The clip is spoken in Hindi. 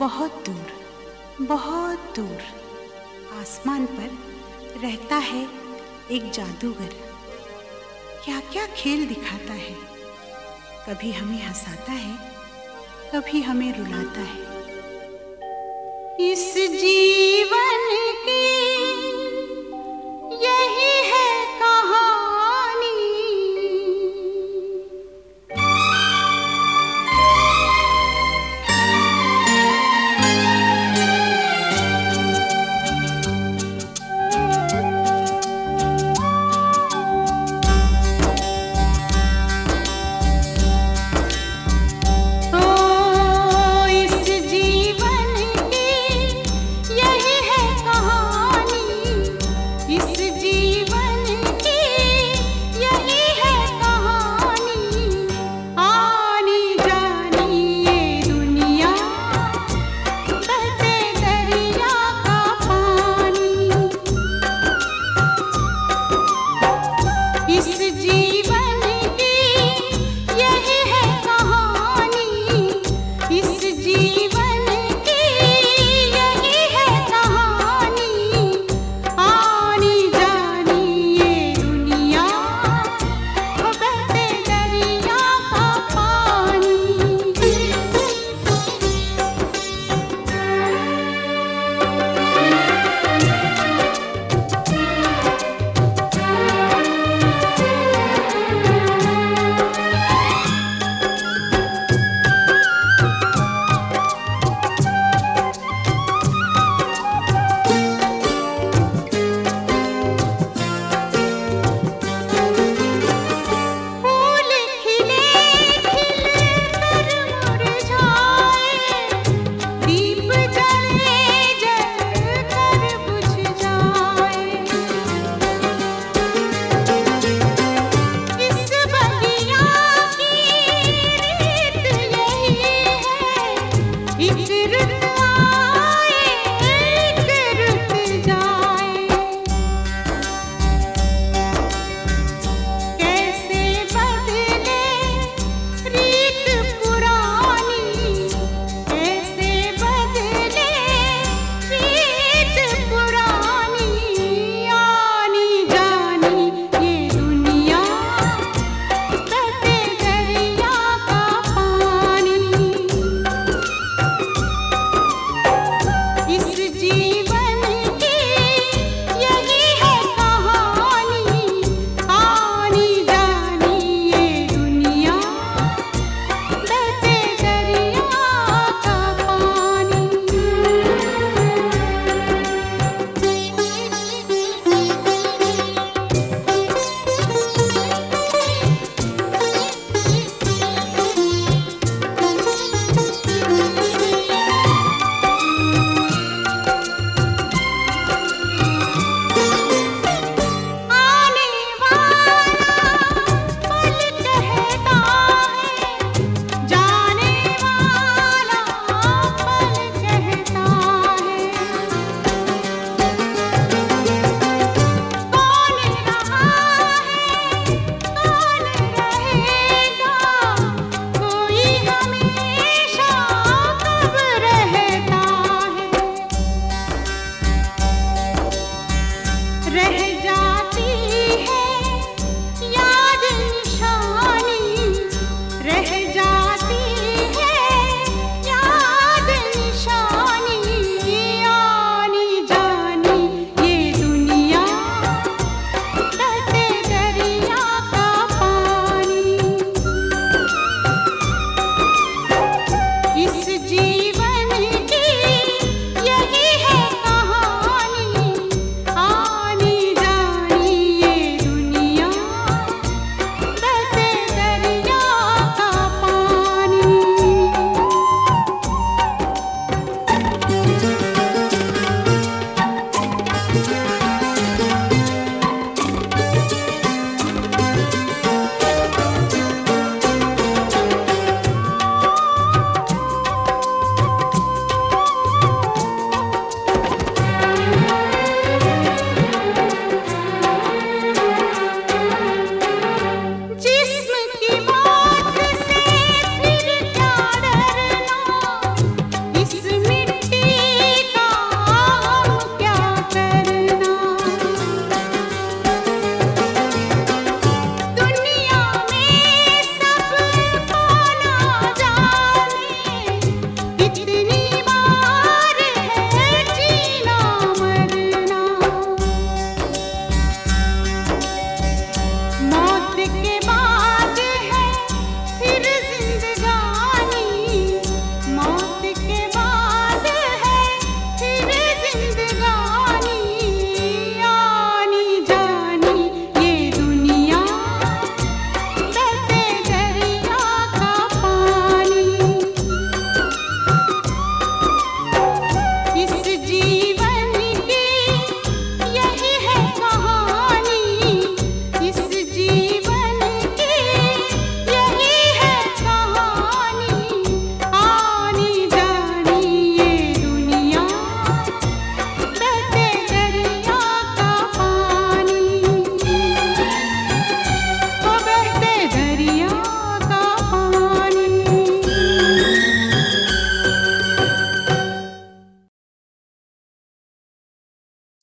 बहुत दूर बहुत दूर, आसमान पर रहता है एक जादूगर। क्या क्या खेल दिखाता है। कभी हमें हंसाता है, कभी हमें रुलाता है। इस जीवन की